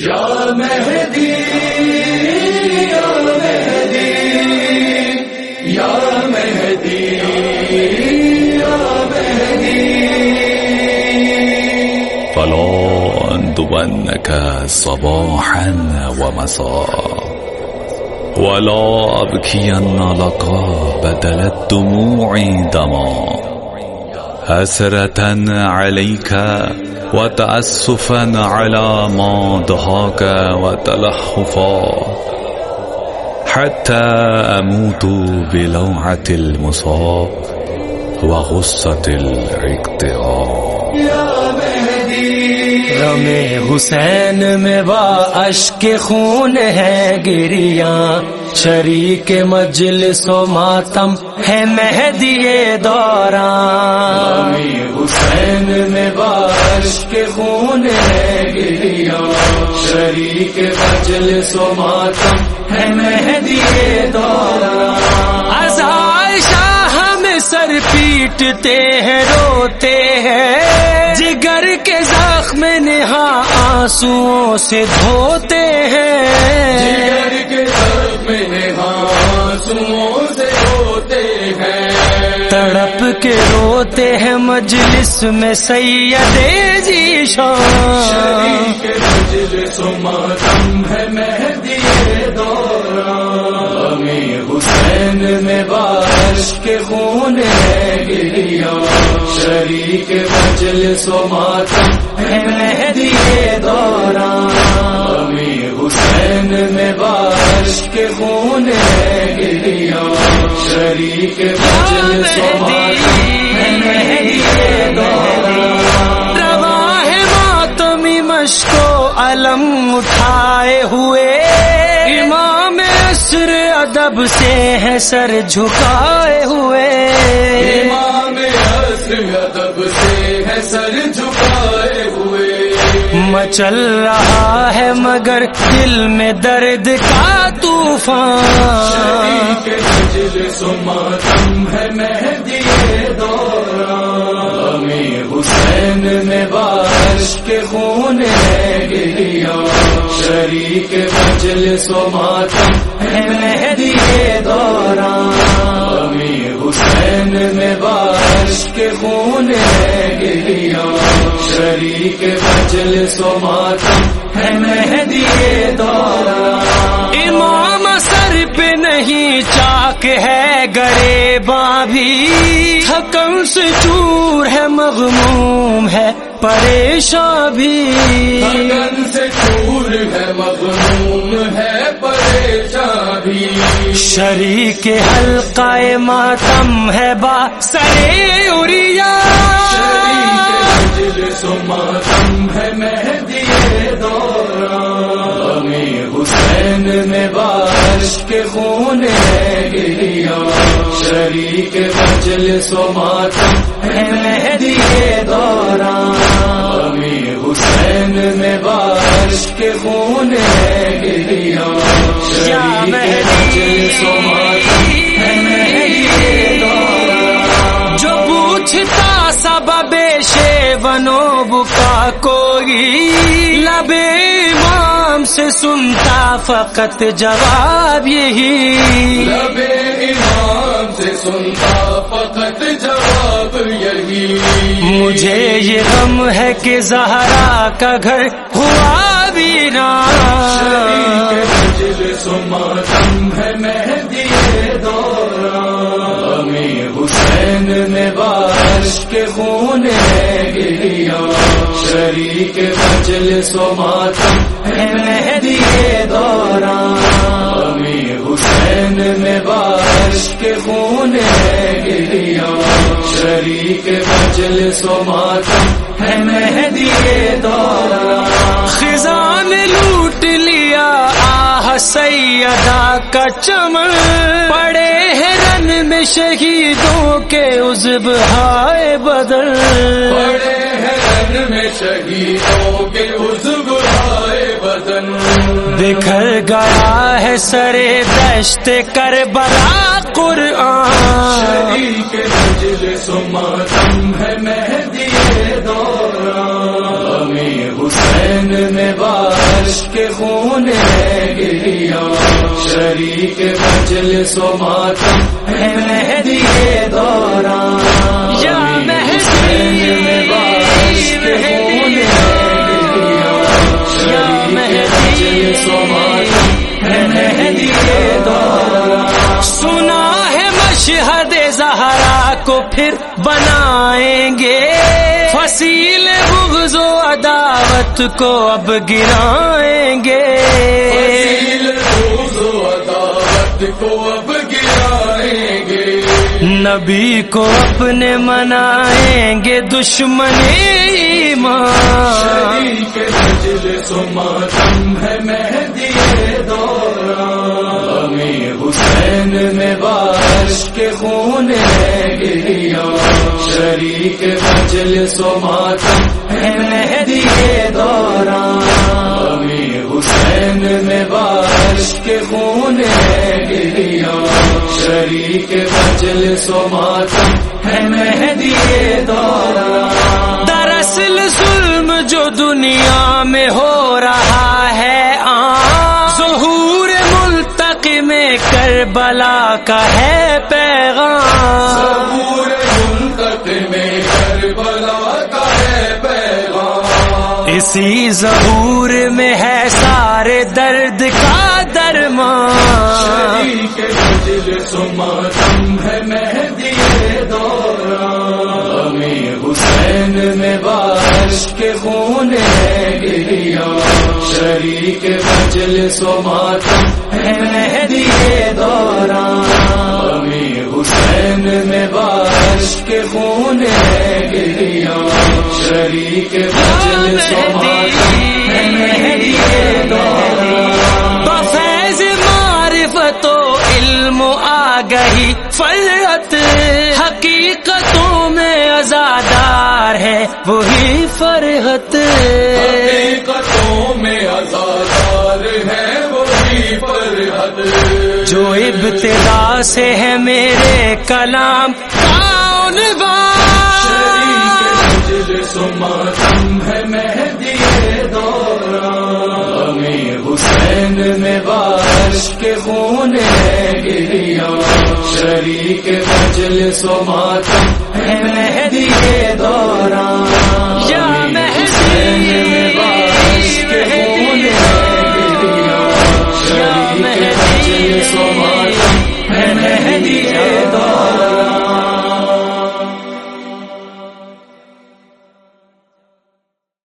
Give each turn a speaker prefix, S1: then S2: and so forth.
S1: یا مہدی یا مہدی یا مہدی یا مہدی
S2: فلا أندبنك صباحا ومساء ولا أبكين لك بدل الدموع دما حسرة عليك وتأسفا على ما ضحاك وتلحفا حتى أموت بلوعة المصاب وغصة الاقتراب
S1: یا
S3: غم حسین میں با اشک خون ہے گریاں۔ شریک مجلس و ماتم ہے مہدی دوران۔
S1: حسین میں بارش کے خون ہے گریا شریک مجلس و ماتم ہے مہدی دورا
S3: ازائشہ ہم سر پیٹتے ہیں، روتے ہیں۔ نہا آنسوؤں سے دھوتے ہیں۔
S1: جگر کے میں آنسوؤں سے ہوتے ہیں۔
S3: تڑپ کے روتے ہیں مجلس میں سید جی شان۔
S1: شریک مجلس ماتم ہے مہدی دورا ہمیں حسین میں بارش کے خون ہے گریا شریک مجلس و ماتم ہے مہدی ہمیں حسین میں بارش کے خون ہے گریا شریک مجلس و ماتم ہے مہدی دورا
S3: رواہ ماتمی مشکو علم اٹھائے ہوئے۔ امام عصر ادب سے ہے سر جھکائے ہوئے۔
S1: امام عصر ادب سے ہے سر جھکائے ہوئے۔
S3: مچل رہا ہے مگر دل میں درد کا طوفان۔
S1: ہے مہدی دورا ہمیں حسین میں بارش کے خون ہے گریا شریک مجلس و ماتم ہے مہدی دورا ہمیں حسین میں بارش کے خون ہے گریا شریک مجلس و ماتم ہے مہدی دورا
S3: امام سر پہ نہیں چاک ہے گرے بھی تھکم سے چور ہے مغموم ہے پریشان بھی۔
S1: گگن سے چور ہے مغموم ہے پریشان بھی۔
S3: شریک حلقہ ماتم ہے با سرے اریا۔
S1: مجلس و ماتم ہے مہدی دورا ہمیں حسین میں بارش کے خون شریک مجلس و ماتم ہے مہدی دورا ہمیں حسین میں بارش کے خون ہے شریک ہے مہدی
S3: جو پوچھتا سبب شیونو بکا کوئی لبے امام سے سنتا فقط جواب یہی۔
S1: لبے سنتا فقط جواب یہی۔
S3: مجھے یہ غم ہے کہ زہرا کا گھر ہوا
S1: شریک
S3: ویران
S1: مجلس و ماتم ہے مہدی دورا ہمیں حسین میں بارش کے خون ہے گریا شریک مہدی حسین بارش کے خون شریک مجلس و ماتم ہے مہدی دورا
S3: خزان لوٹ لیا آہ سیدہ کا چمن پڑے ہیں رن میں شہیدوں کے عزب ہائے بدل
S1: بڑے ہیں رن میں شہیدوں کے عزب ہائے بدن۔
S3: بکھر گیا ہے سرے دشت کر بلا قرآن
S1: سماتم ہے مہدی دورا ہمیں حسین میں بارش خون گریا۔ شریک بچل سماتم ہے مہدی
S3: زہرا کو پھر بنائیں گے۔ فصیل بغض و عداوت کو اب گرائیں گے۔
S1: فصیل روز و عداوت کو اب گرائیں گے۔
S3: نبی کو اپنے منائیں گے دشمن ایمان۔
S1: شریک مجلس و ماتم ہے مہدی دوران۔ حسین میں بارش کے خون ہے گریا شریک مجلس و ماتم ہے مہدی دوران۔ حسین میں بارش کے خون ہے گریا شریک مجلس و ماتم ہے مہدی دوران۔
S3: دراصل ظلم جو دنیا میں ہو کربلا کا ہے پیغام
S1: میں کربلا کا ہے پیغام
S3: اسی ظہور میں ہے سارے درد کا درمان
S1: مہدی حسین میں بارش کے خون شریک مجلس سو ماتم ہے مہدی دوران۔ امیر حسین میں بارش کے خون ہے گریا شریک مجلس و
S3: وہی فرحت
S1: حقیقتوں میں ازادار ہے وہی پر حد
S3: جو ابتدا سے ہے میرے کلام کون
S1: مجلس و ماتم ہے مہدی دوران۔ حسین میں بارش کے خون ہے گریا۔ شریک مجلس و ماتم ہے مہدی دوران۔